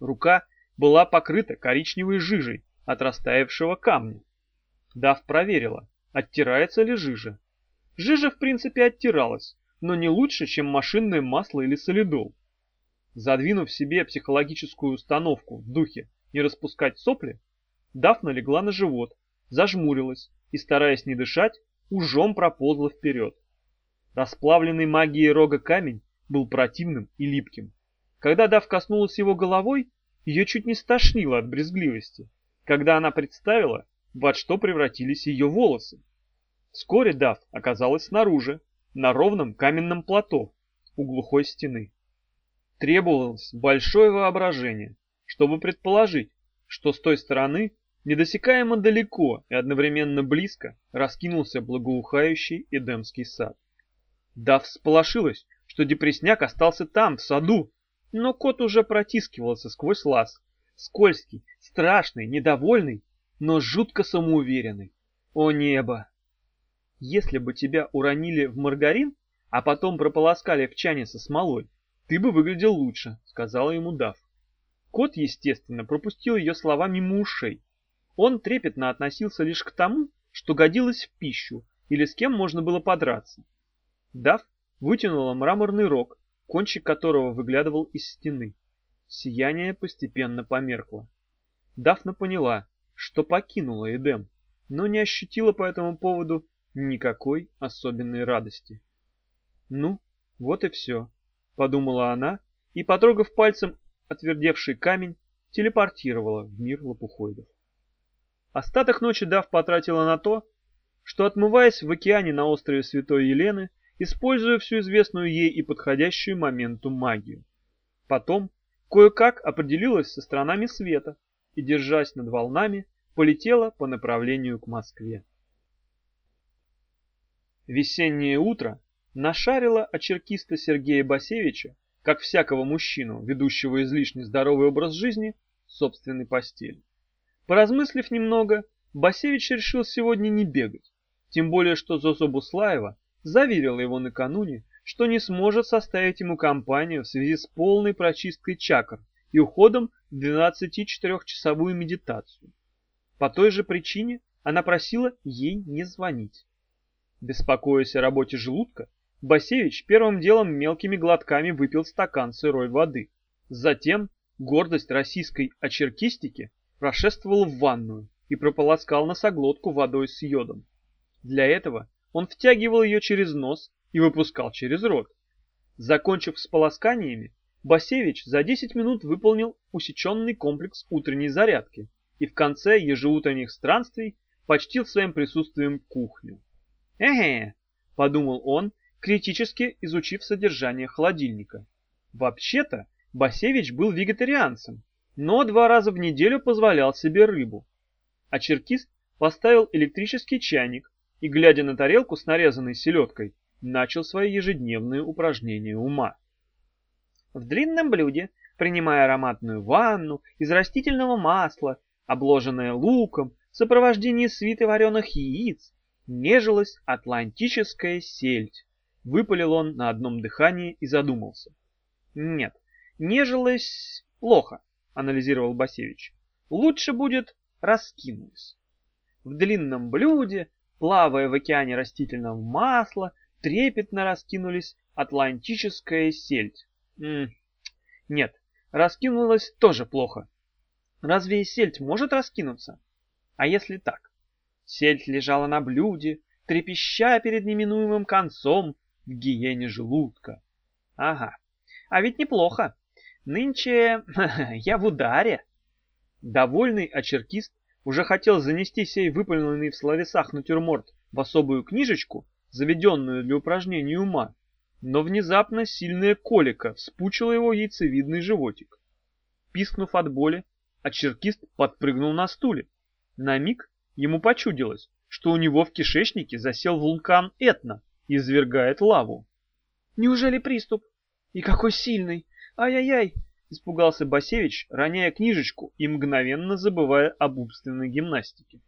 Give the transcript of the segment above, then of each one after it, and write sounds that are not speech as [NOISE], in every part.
Рука была покрыта коричневой жижей от растаявшего камня. Дав проверила, оттирается ли жижа. Жижа в принципе оттиралась, но не лучше, чем машинное масло или солидол. Задвинув себе психологическую установку в духе не распускать сопли, Дафна легла на живот, зажмурилась и, стараясь не дышать, ужом проползла вперед. Расплавленный магией рога камень был противным и липким. Когда Дав коснулась его головой, ее чуть не стошнило от брезгливости, когда она представила, во что превратились ее волосы. Вскоре Дав оказалась снаружи, на ровном каменном плато у глухой стены. Требовалось большое воображение, чтобы предположить, что с той стороны недосекаемо далеко и одновременно близко раскинулся благоухающий Эдемский сад. Дав всполошилась, что депресняк остался там, в саду, но кот уже протискивался сквозь лаз, скользкий, страшный, недовольный, но жутко самоуверенный. О небо! Если бы тебя уронили в маргарин, а потом прополоскали в чане со смолой, ты бы выглядел лучше, сказала ему Дав. Кот, естественно, пропустил ее слова мимо ушей. Он трепетно относился лишь к тому, что годилось в пищу или с кем можно было подраться. Дав вытянула мраморный рог, кончик которого выглядывал из стены. Сияние постепенно померкло. Дафна поняла, что покинула Эдем, но не ощутила по этому поводу никакой особенной радости. «Ну, вот и все», — подумала она и, потрогав пальцем отвердевший камень, телепортировала в мир лопухоидов. Остаток ночи Дав потратила на то, что, отмываясь в океане на острове Святой Елены, используя всю известную ей и подходящую моменту магию. Потом кое-как определилась со сторонами света и, держась над волнами, полетела по направлению к Москве. Весеннее утро нашарило очеркиста Сергея Басевича, как всякого мужчину, ведущего излишне здоровый образ жизни, собственной постели. Поразмыслив немного, Басевич решил сегодня не бегать, тем более что Зозо Буслаева заверила его накануне, что не сможет составить ему компанию в связи с полной прочисткой чакр и уходом в 24-часовую медитацию. По той же причине она просила ей не звонить. Беспокоясь о работе желудка, Басевич первым делом мелкими глотками выпил стакан сырой воды. Затем гордость российской очеркистики прошествовал в ванную и прополоскал носоглотку водой с йодом. Для этого он втягивал ее через нос и выпускал через рот. Закончив с полосканиями, Басевич за 10 минут выполнил усеченный комплекс утренней зарядки и в конце ежеутренних странствий почтил своим присутствием кухню. «Эге!» — подумал он, критически изучив содержание холодильника. Вообще-то, Басевич был вегетарианцем, но два раза в неделю позволял себе рыбу. А черкист поставил электрический чайник и, глядя на тарелку с нарезанной селедкой, начал свои ежедневные упражнения ума. В длинном блюде, принимая ароматную ванну из растительного масла, обложенное луком, в сопровождении свиты вареных яиц, нежилась атлантическая сельдь. Выпалил он на одном дыхании и задумался. Нет, нежилась плохо, анализировал Басевич. Лучше будет раскинулась. В длинном блюде, плавая в океане растительного масла, трепетно раскинулись атлантическая сельдь. М -м нет, раскинулась тоже плохо. Разве и сельдь может раскинуться? А если так? Сельдь лежала на блюде, трепеща перед неминуемым концом в гиене желудка. Ага, а ведь неплохо. Нынче [LAUGHS] я в ударе. Довольный очеркист уже хотел занести сей выполненный в словесах натюрморт в особую книжечку, заведенную для упражнений ума, но внезапно сильная колика вспучила его яйцевидный животик. Пискнув от боли, очеркист подпрыгнул на стуле. На миг Ему почудилось, что у него в кишечнике засел вулкан Этна и извергает лаву. «Неужели приступ? И какой сильный! Ай-яй-яй!» Испугался Басевич, роняя книжечку и мгновенно забывая об умственной гимнастике.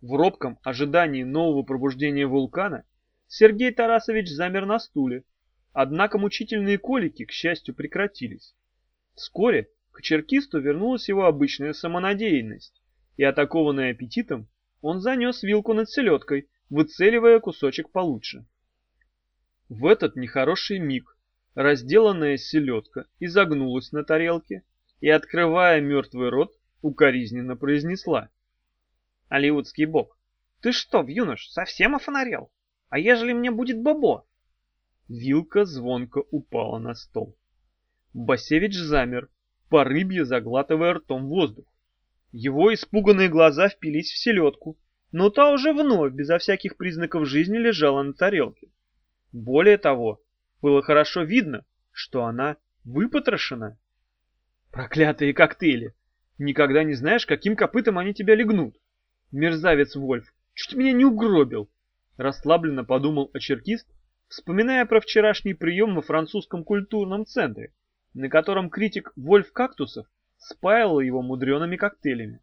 В робком ожидании нового пробуждения вулкана Сергей Тарасович замер на стуле, однако мучительные колики, к счастью, прекратились. Вскоре К черкисту вернулась его обычная самонадеянность, и, атакованный аппетитом, он занес вилку над селедкой, выцеливая кусочек получше. В этот нехороший миг разделанная селедка изогнулась на тарелке и, открывая мертвый рот, укоризненно произнесла. «Алиутский бог, ты что, юнош, совсем офонарел? А ежели мне будет бобо?» Вилка звонко упала на стол. Басевич замер, по рыбье заглатывая ртом воздух. Его испуганные глаза впились в селедку, но та уже вновь, безо всяких признаков жизни, лежала на тарелке. Более того, было хорошо видно, что она выпотрошена. Проклятые коктейли! Никогда не знаешь, каким копытом они тебя легнут. Мерзавец Вольф, чуть меня не угробил. Расслабленно подумал очеркист, вспоминая про вчерашний прием во французском культурном центре, на котором критик Вольф Кактусов спаял его мудреными коктейлями.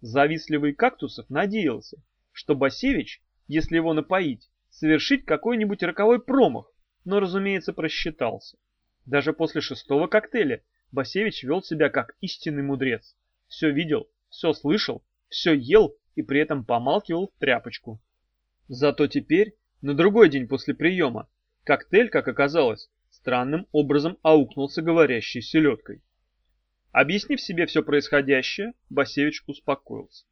Завистливый Кактусов надеялся, что Басевич, если его напоить, совершит какой-нибудь роковой промах, но, разумеется, просчитался. Даже после шестого коктейля Басевич вел себя как истинный мудрец. Все видел, все слышал, все ел и при этом помалкивал в тряпочку. Зато теперь, на другой день после приема, коктейль, как оказалось, странным образом аукнулся говорящей селедкой. Объяснив себе все происходящее, Басевич успокоился.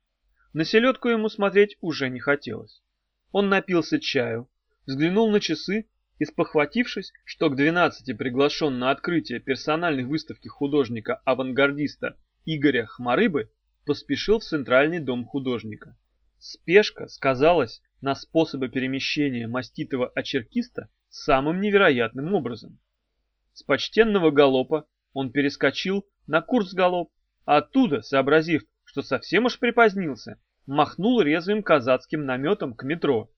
На селедку ему смотреть уже не хотелось. Он напился чаю, взглянул на часы и, спохватившись, что к 12 приглашен на открытие персональной выставки художника-авангардиста Игоря Хмарыбы, поспешил в Центральный дом художника. Спешка сказалась на способы перемещения маститого очеркиста самым невероятным образом. С почтенного галопа он перескочил на курс галоп, а оттуда, сообразив, что совсем уж припозднился, махнул резвым казацким наметом к метро.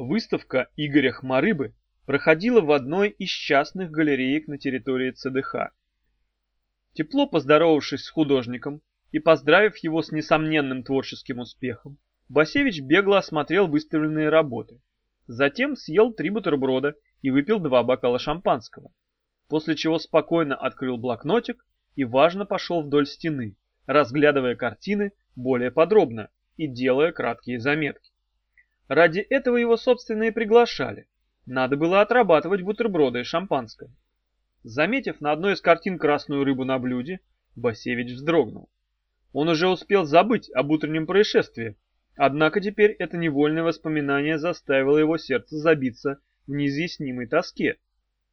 Выставка Игоря Хмарыбы проходила в одной из частных галереек на территории ЦДХ. Тепло поздоровавшись с художником и поздравив его с несомненным творческим успехом, Басевич бегло осмотрел выставленные работы. Затем съел три бутерброда и выпил два бокала шампанского, после чего спокойно открыл блокнотик и важно пошел вдоль стены, разглядывая картины более подробно и делая краткие заметки. Ради этого его, собственно, и приглашали. Надо было отрабатывать бутерброды и шампанское. Заметив на одной из картин красную рыбу на блюде, Басевич вздрогнул. Он уже успел забыть об утреннем происшествии, Однако теперь это невольное воспоминание заставило его сердце забиться в неизъяснимой тоске.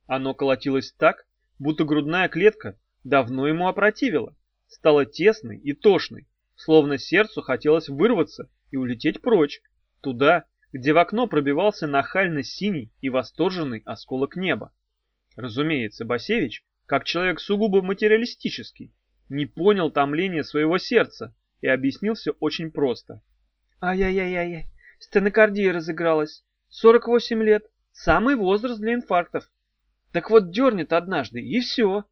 Оно колотилось так, будто грудная клетка давно ему опротивила, стала тесной и тошной, словно сердцу хотелось вырваться и улететь прочь, туда, где в окно пробивался нахально синий и восторженный осколок неба. Разумеется, Басевич, как человек сугубо материалистический, не понял томления своего сердца и объяснил все очень просто – Ай-яй-яй-яй, стенокардия разыгралась. 48 лет, самый возраст для инфарктов. Так вот дернет однажды, и все.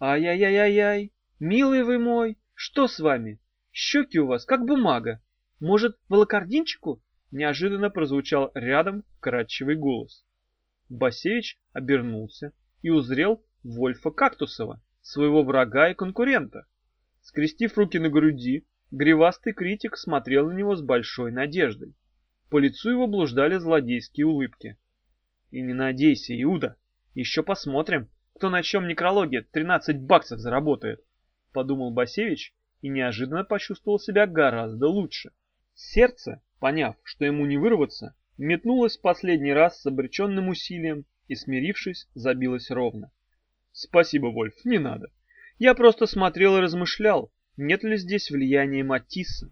Ай-яй-яй-яй, милый вы мой, что с вами? Щеки у вас как бумага. Может, волокординчику? Неожиданно прозвучал рядом кратчевый голос. Басевич обернулся и узрел Вольфа Кактусова, своего врага и конкурента. Скрестив руки на груди, Гривастый критик смотрел на него с большой надеждой. По лицу его блуждали злодейские улыбки. И не надейся, Иуда, еще посмотрим, кто на чем некрология 13 баксов заработает, подумал Басевич и неожиданно почувствовал себя гораздо лучше. Сердце, поняв, что ему не вырваться, метнулось последний раз с обреченным усилием и, смирившись, забилось ровно. Спасибо, Вольф, не надо. Я просто смотрел и размышлял, нет ли здесь влияния Матисса.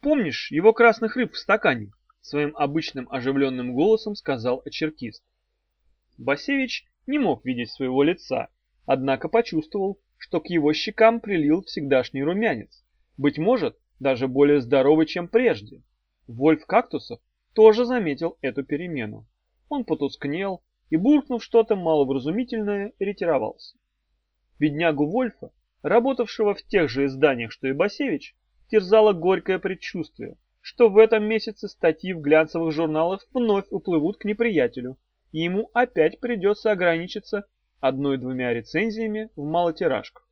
Помнишь его красных рыб в стакане? Своим обычным оживленным голосом сказал очеркист. Басевич не мог видеть своего лица, однако почувствовал, что к его щекам прилил всегдашний румянец. Быть может, даже более здоровый, чем прежде. Вольф Кактусов тоже заметил эту перемену. Он потускнел и, буркнув что-то маловразумительное, ретировался. Беднягу Вольфа работавшего в тех же изданиях, что и Басевич, терзало горькое предчувствие, что в этом месяце статьи в глянцевых журналах вновь уплывут к неприятелю, и ему опять придется ограничиться одной-двумя рецензиями в малотиражках.